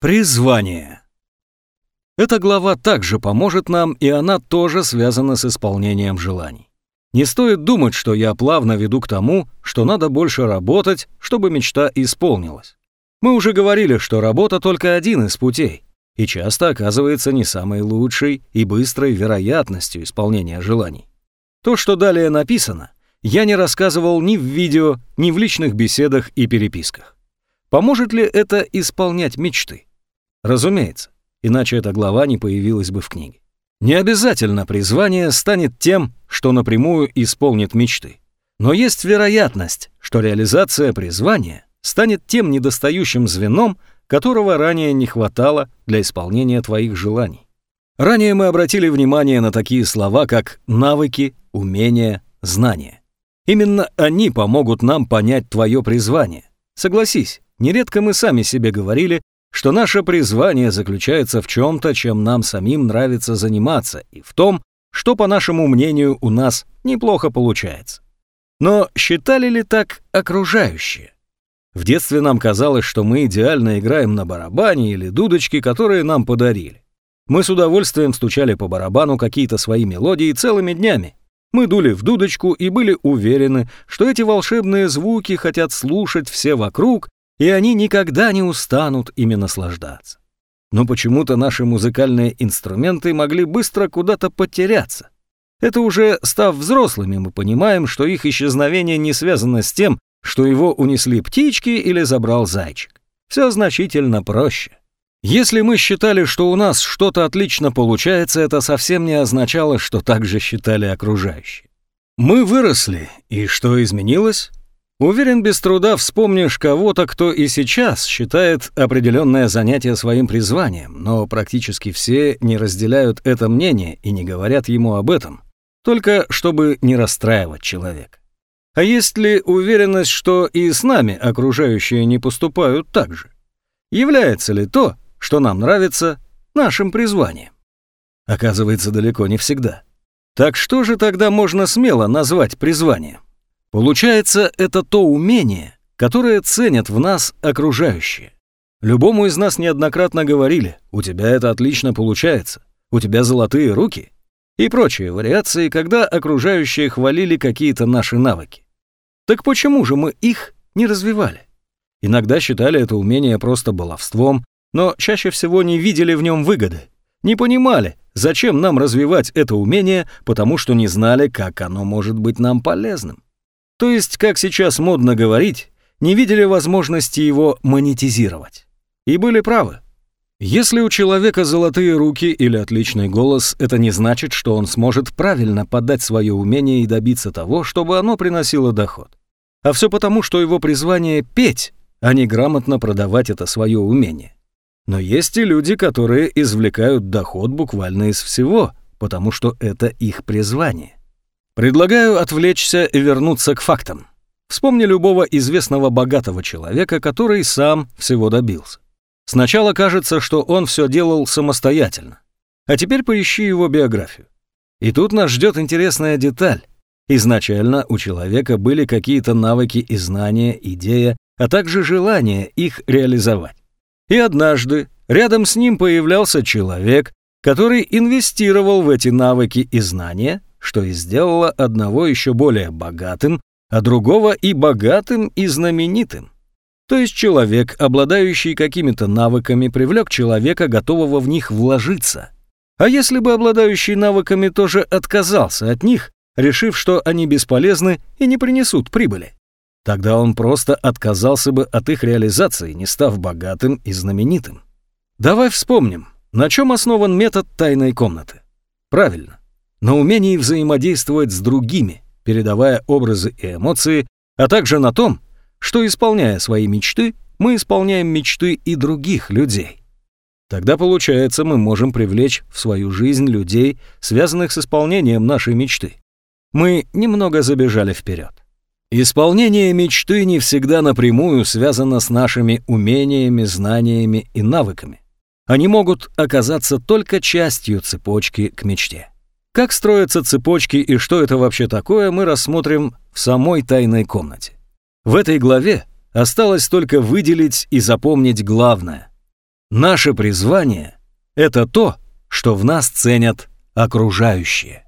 Призвание. Эта глава также поможет нам, и она тоже связана с исполнением желаний. Не стоит думать, что я плавно веду к тому, что надо больше работать, чтобы мечта исполнилась. Мы уже говорили, что работа только один из путей, и часто оказывается не самой лучшей и быстрой вероятностью исполнения желаний. То, что далее написано, я не рассказывал ни в видео, ни в личных беседах и переписках. Поможет ли это исполнять мечты? Разумеется, иначе эта глава не появилась бы в книге. Не обязательно призвание станет тем, что напрямую исполнит мечты. Но есть вероятность, что реализация призвания станет тем недостающим звеном, которого ранее не хватало для исполнения твоих желаний. Ранее мы обратили внимание на такие слова, как навыки, умения, знания. Именно они помогут нам понять твое призвание. Согласись, нередко мы сами себе говорили, что наше призвание заключается в чем-то, чем нам самим нравится заниматься, и в том, что, по нашему мнению, у нас неплохо получается. Но считали ли так окружающие? В детстве нам казалось, что мы идеально играем на барабане или дудочке, которые нам подарили. Мы с удовольствием стучали по барабану какие-то свои мелодии целыми днями. Мы дули в дудочку и были уверены, что эти волшебные звуки хотят слушать все вокруг, и они никогда не устанут ими наслаждаться. Но почему-то наши музыкальные инструменты могли быстро куда-то потеряться. Это уже став взрослыми, мы понимаем, что их исчезновение не связано с тем, что его унесли птички или забрал зайчик. Все значительно проще. Если мы считали, что у нас что-то отлично получается, это совсем не означало, что так же считали окружающие. Мы выросли, и что изменилось? Уверен, без труда вспомнишь кого-то, кто и сейчас считает определенное занятие своим призванием, но практически все не разделяют это мнение и не говорят ему об этом, только чтобы не расстраивать человека. А есть ли уверенность, что и с нами окружающие не поступают так же? Является ли то, что нам нравится, нашим призванием? Оказывается, далеко не всегда. Так что же тогда можно смело назвать призванием? Получается, это то умение, которое ценят в нас окружающие. Любому из нас неоднократно говорили, у тебя это отлично получается, у тебя золотые руки и прочие вариации, когда окружающие хвалили какие-то наши навыки. Так почему же мы их не развивали? Иногда считали это умение просто баловством, но чаще всего не видели в нем выгоды, не понимали, зачем нам развивать это умение, потому что не знали, как оно может быть нам полезным. То есть, как сейчас модно говорить, не видели возможности его монетизировать. И были правы. Если у человека золотые руки или отличный голос, это не значит, что он сможет правильно подать свое умение и добиться того, чтобы оно приносило доход. А все потому, что его призвание — петь, а не грамотно продавать это свое умение. Но есть и люди, которые извлекают доход буквально из всего, потому что это их призвание. Предлагаю отвлечься и вернуться к фактам. Вспомни любого известного богатого человека, который сам всего добился. Сначала кажется, что он все делал самостоятельно. А теперь поищи его биографию. И тут нас ждет интересная деталь. Изначально у человека были какие-то навыки и знания, идея, а также желание их реализовать. И однажды рядом с ним появлялся человек, который инвестировал в эти навыки и знания что и сделало одного еще более богатым, а другого и богатым, и знаменитым. То есть человек, обладающий какими-то навыками, привлек человека, готового в них вложиться. А если бы обладающий навыками тоже отказался от них, решив, что они бесполезны и не принесут прибыли? Тогда он просто отказался бы от их реализации, не став богатым и знаменитым. Давай вспомним, на чем основан метод тайной комнаты. Правильно, на умении взаимодействовать с другими, передавая образы и эмоции, а также на том, что, исполняя свои мечты, мы исполняем мечты и других людей. Тогда, получается, мы можем привлечь в свою жизнь людей, связанных с исполнением нашей мечты. Мы немного забежали вперед. Исполнение мечты не всегда напрямую связано с нашими умениями, знаниями и навыками. Они могут оказаться только частью цепочки к мечте. Как строятся цепочки и что это вообще такое, мы рассмотрим в самой тайной комнате. В этой главе осталось только выделить и запомнить главное. Наше призвание — это то, что в нас ценят окружающие.